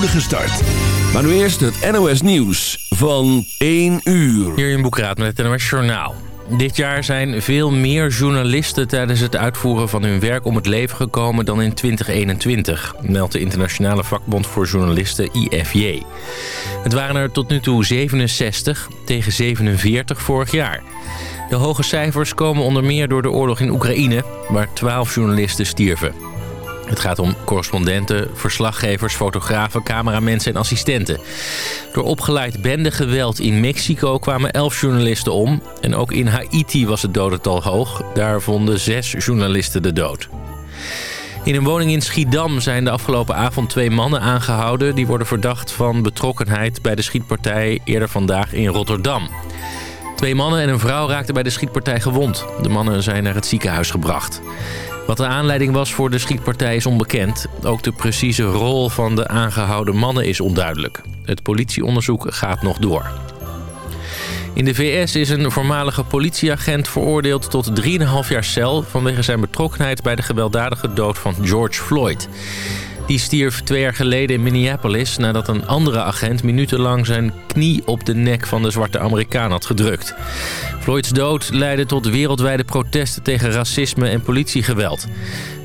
start. Maar nu eerst het NOS Nieuws van 1 uur. Hier in Boekraad met het NOS Journaal. Dit jaar zijn veel meer journalisten tijdens het uitvoeren van hun werk om het leven gekomen dan in 2021, meldt de Internationale Vakbond voor Journalisten IFJ. Het waren er tot nu toe 67 tegen 47 vorig jaar. De hoge cijfers komen onder meer door de oorlog in Oekraïne, waar 12 journalisten stierven. Het gaat om correspondenten, verslaggevers, fotografen, cameramensen en assistenten. Door opgeleid bendegeweld in Mexico kwamen elf journalisten om. En ook in Haiti was het dodental hoog. Daar vonden zes journalisten de dood. In een woning in Schiedam zijn de afgelopen avond twee mannen aangehouden... die worden verdacht van betrokkenheid bij de schietpartij eerder vandaag in Rotterdam. Twee mannen en een vrouw raakten bij de schietpartij gewond. De mannen zijn naar het ziekenhuis gebracht. Wat de aanleiding was voor de schietpartij is onbekend. Ook de precieze rol van de aangehouden mannen is onduidelijk. Het politieonderzoek gaat nog door. In de VS is een voormalige politieagent veroordeeld tot 3,5 jaar cel... vanwege zijn betrokkenheid bij de gewelddadige dood van George Floyd. Die stierf twee jaar geleden in Minneapolis nadat een andere agent minutenlang zijn knie op de nek van de zwarte Amerikaan had gedrukt. Floyds dood leidde tot wereldwijde protesten tegen racisme en politiegeweld.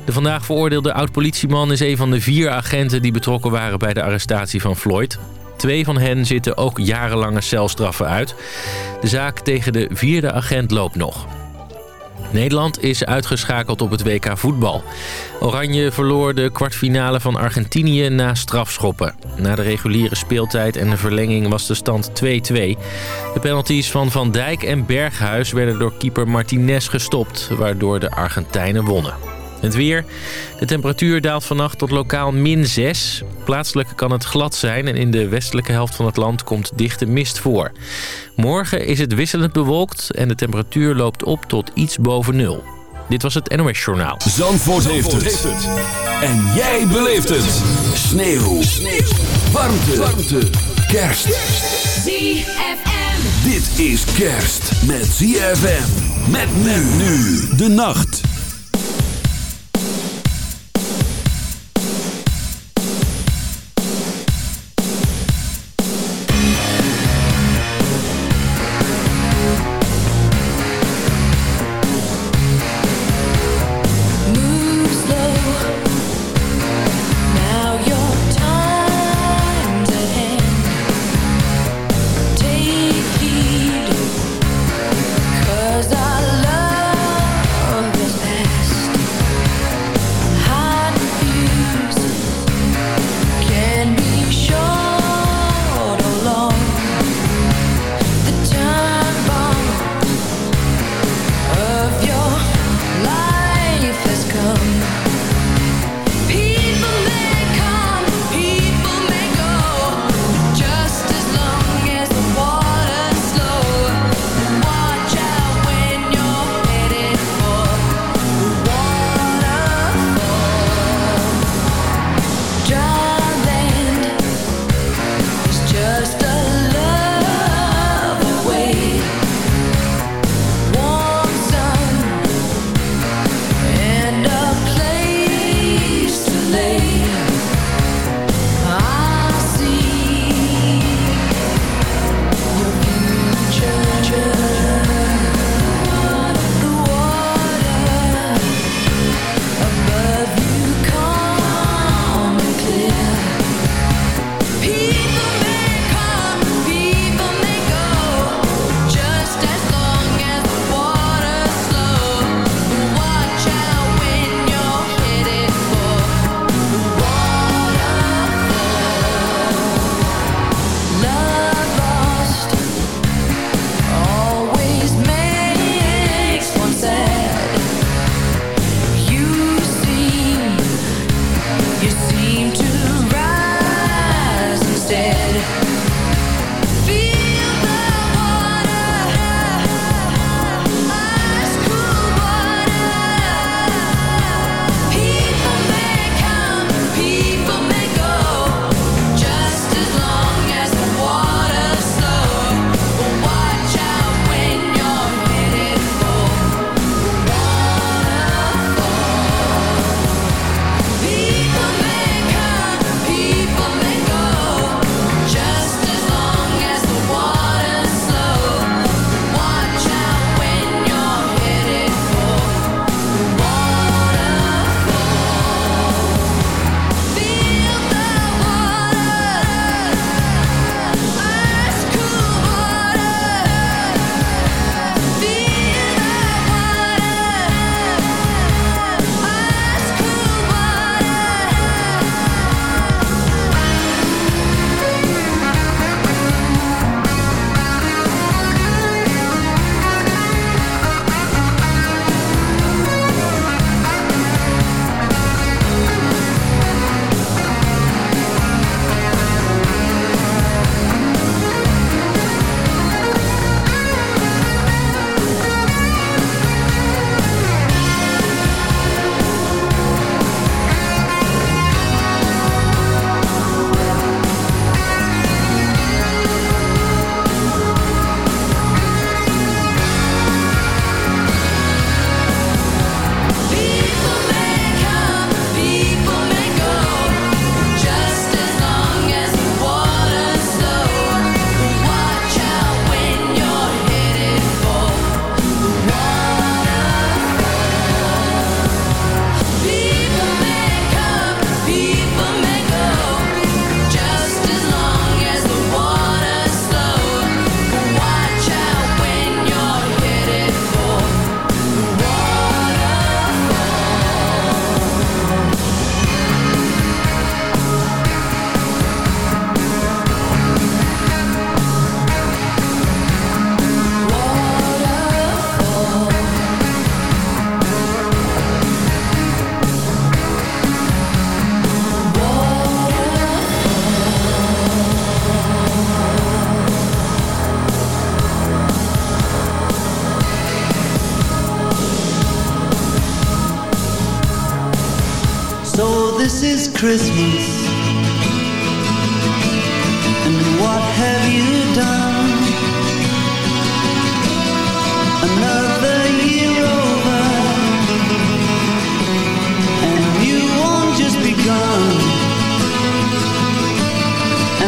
De vandaag veroordeelde oud-politieman is een van de vier agenten die betrokken waren bij de arrestatie van Floyd. Twee van hen zitten ook jarenlange celstraffen uit. De zaak tegen de vierde agent loopt nog. Nederland is uitgeschakeld op het WK voetbal. Oranje verloor de kwartfinale van Argentinië na strafschoppen. Na de reguliere speeltijd en de verlenging was de stand 2-2. De penalties van Van Dijk en Berghuis werden door keeper Martinez gestopt... waardoor de Argentijnen wonnen. Het weer. De temperatuur daalt vannacht tot lokaal min 6. Plaatselijk kan het glad zijn en in de westelijke helft van het land komt dichte mist voor. Morgen is het wisselend bewolkt en de temperatuur loopt op tot iets boven nul. Dit was het NOS Journaal. Zandvoort, heeft, het. En jij beleeft het. Sneeuw. Sneeuw. Warmte. Warmte. Kerst. ZFM. Dit is kerst met ZFM. Met men nu. De nacht.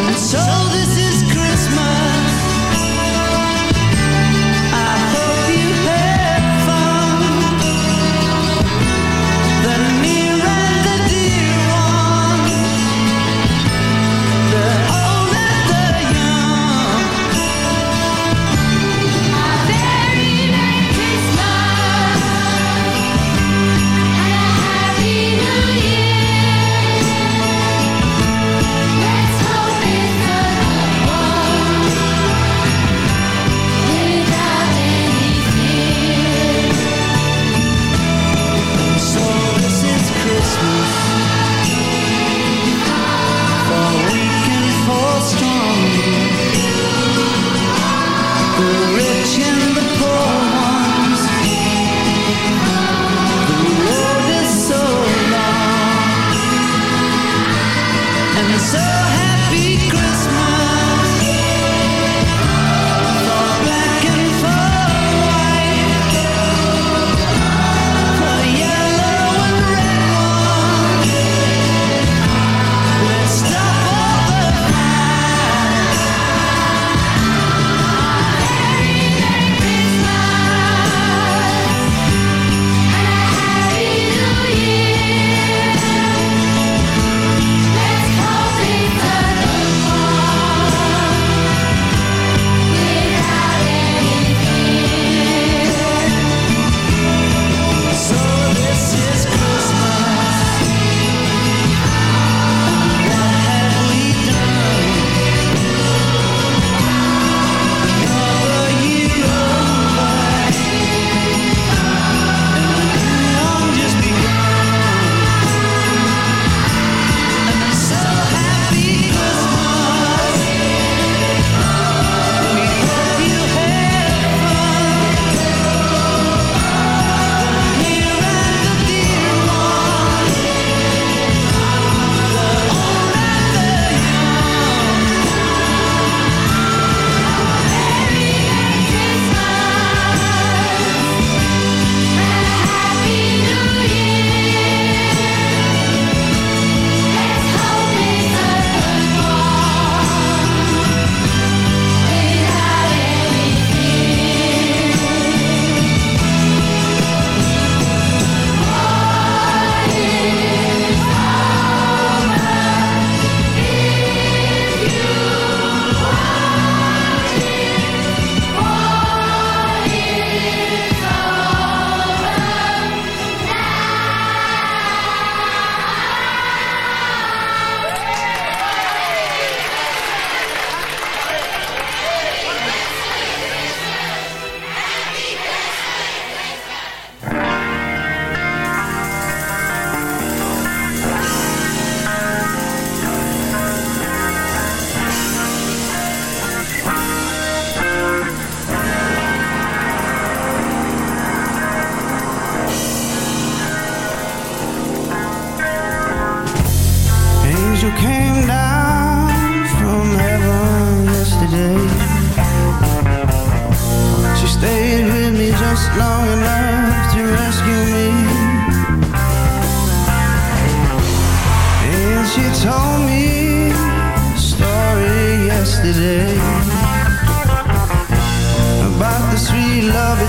And so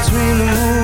between the moon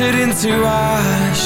into ash.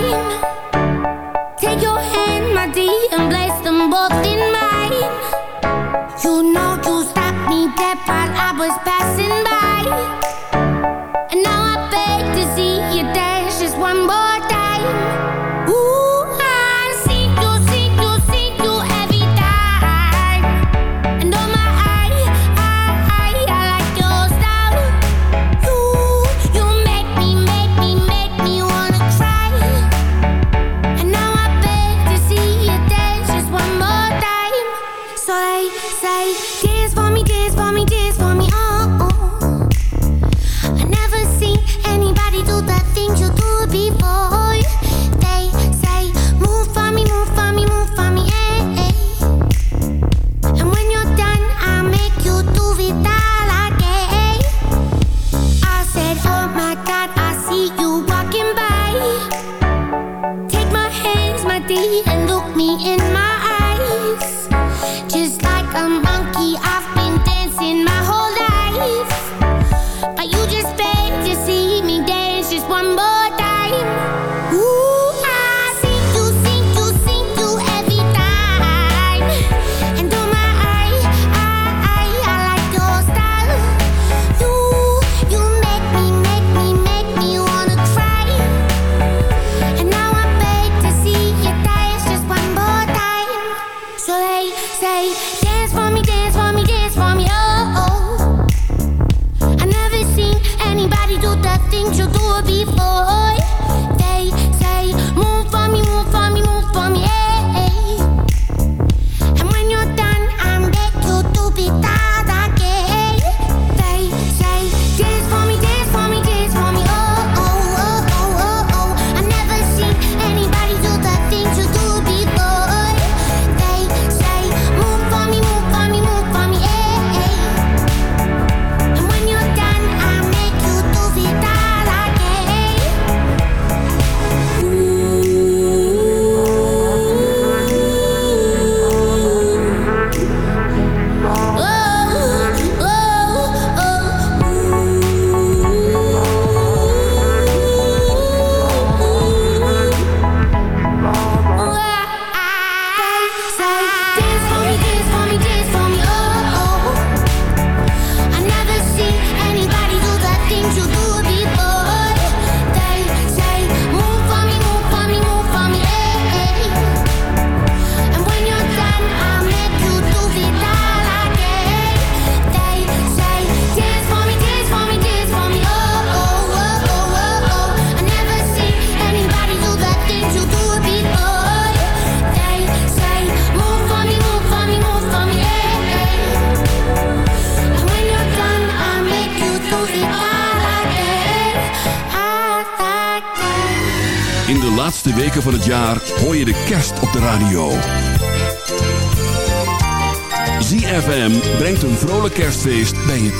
mine.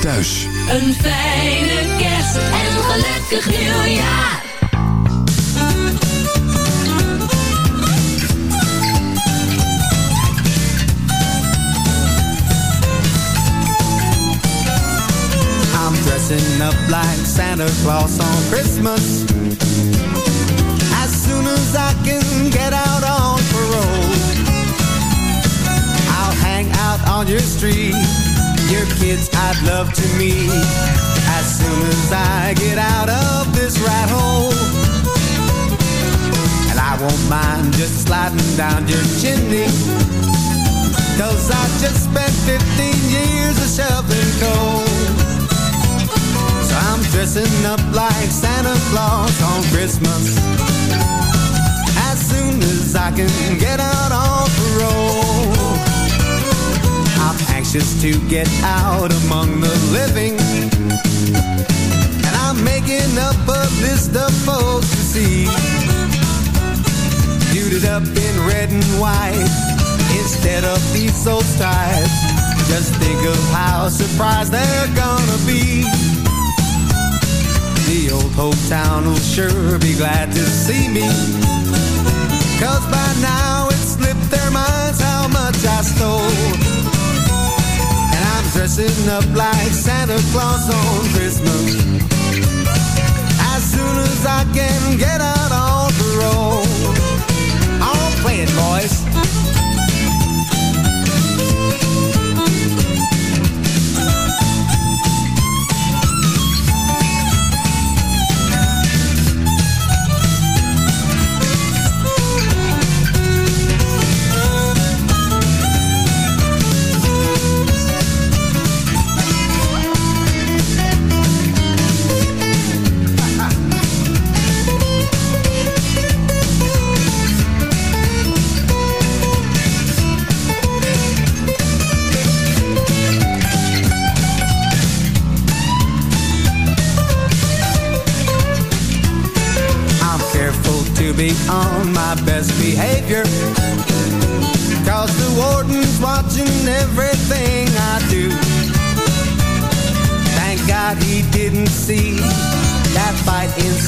thuis. Een fijne kerst en gelukkig nieuwjaar. I'm dressing up like Santa Claus on Christmas. As soon as I can get out on parole. I'll hang out on your street Your kids I'd love to meet. As soon as I get out of this rat hole. And I won't mind just sliding down your chimney. Cause I just spent 15 years of shoveling coal. So I'm dressing up like Santa Claus on Christmas. As soon as I can get out on parole. Anxious to get out among the living. And I'm making up a list of folks to see. Suited up in red and white instead of these old stripes. Just think of how surprised they're gonna be. The old hometown will sure be glad to see me. Cause by now it's slipped their minds how much I stole. Dressing up like Santa Claus on Christmas. As soon as I can get out on parole. I'll play it, boys.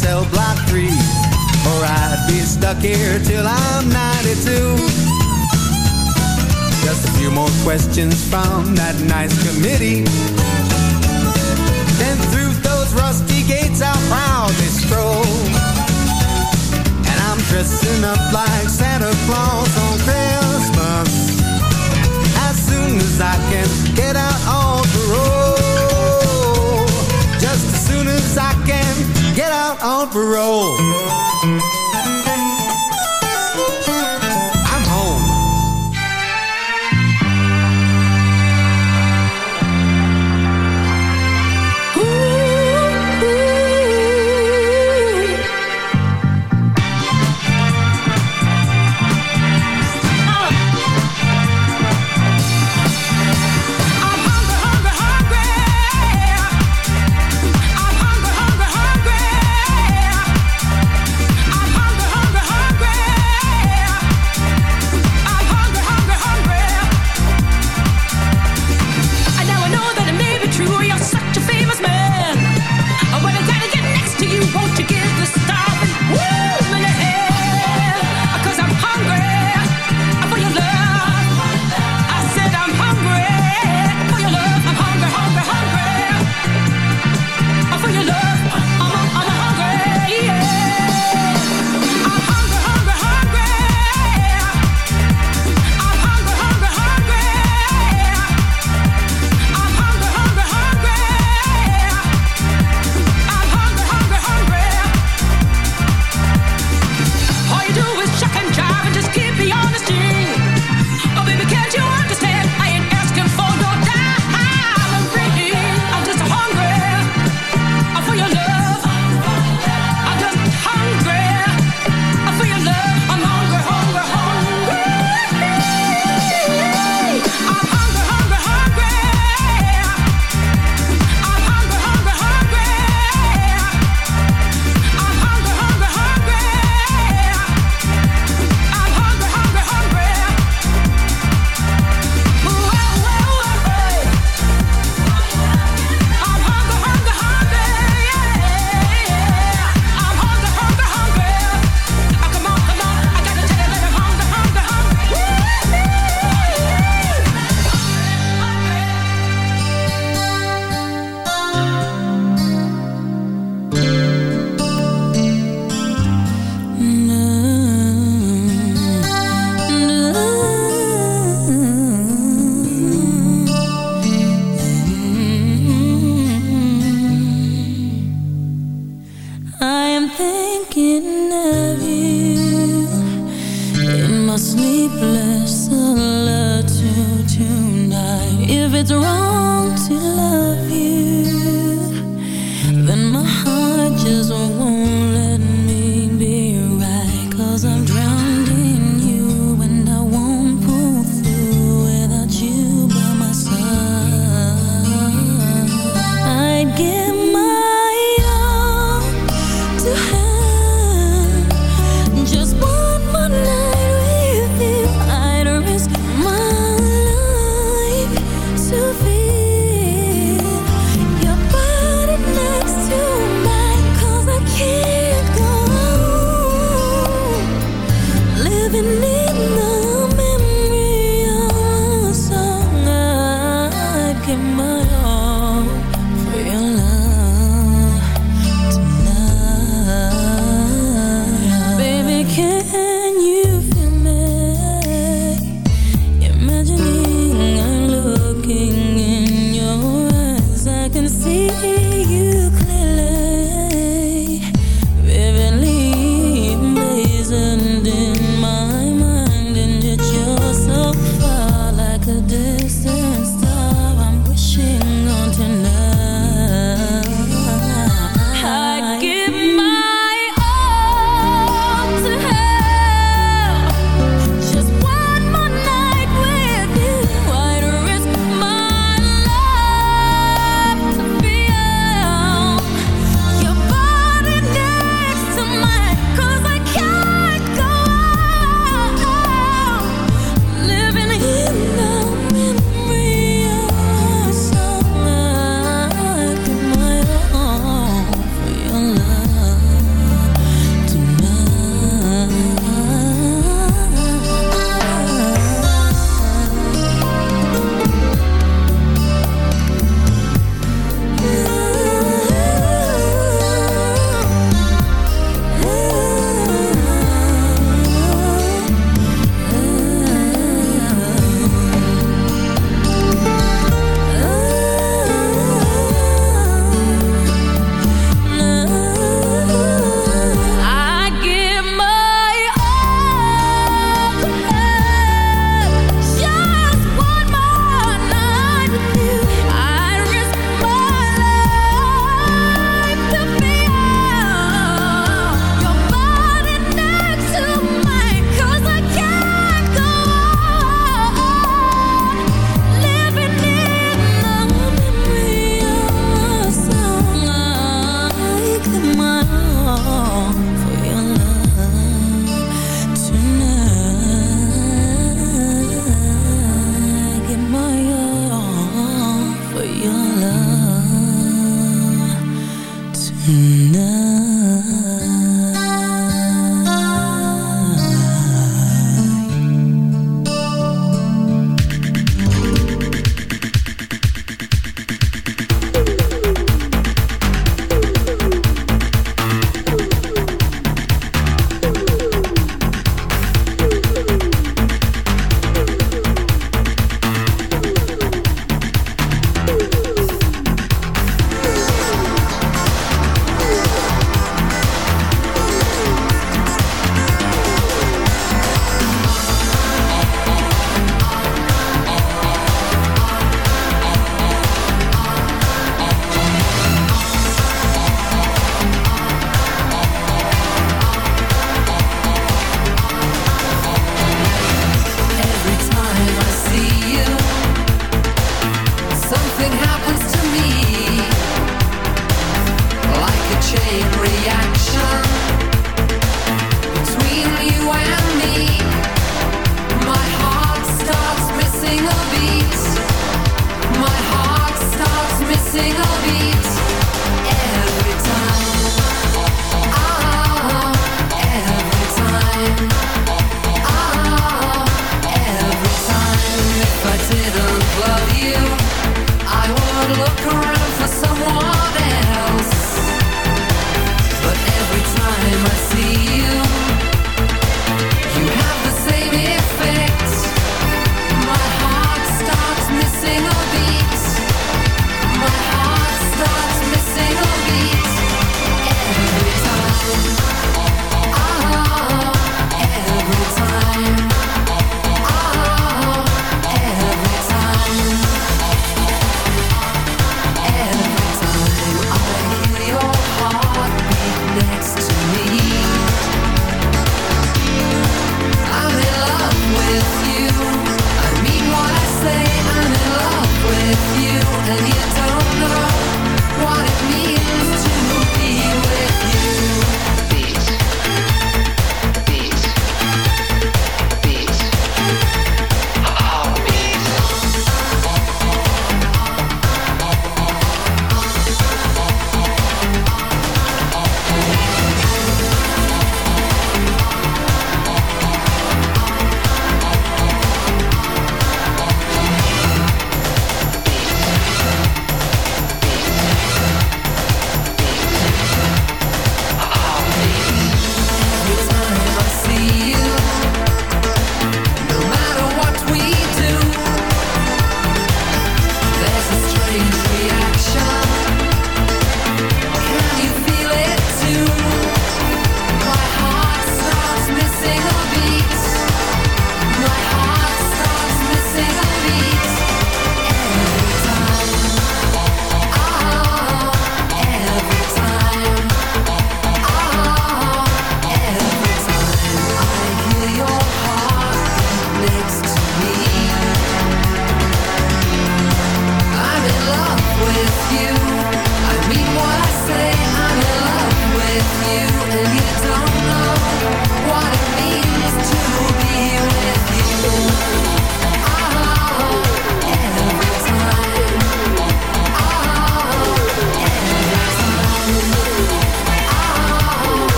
Cell block three. Or I'd be stuck here till I'm 92. Just a few more questions from that nice committee. Then through those rusty gates I'll proudly stroll. And I'm dressing up like Santa Claus on Christmas. As soon as I can get out on on parole.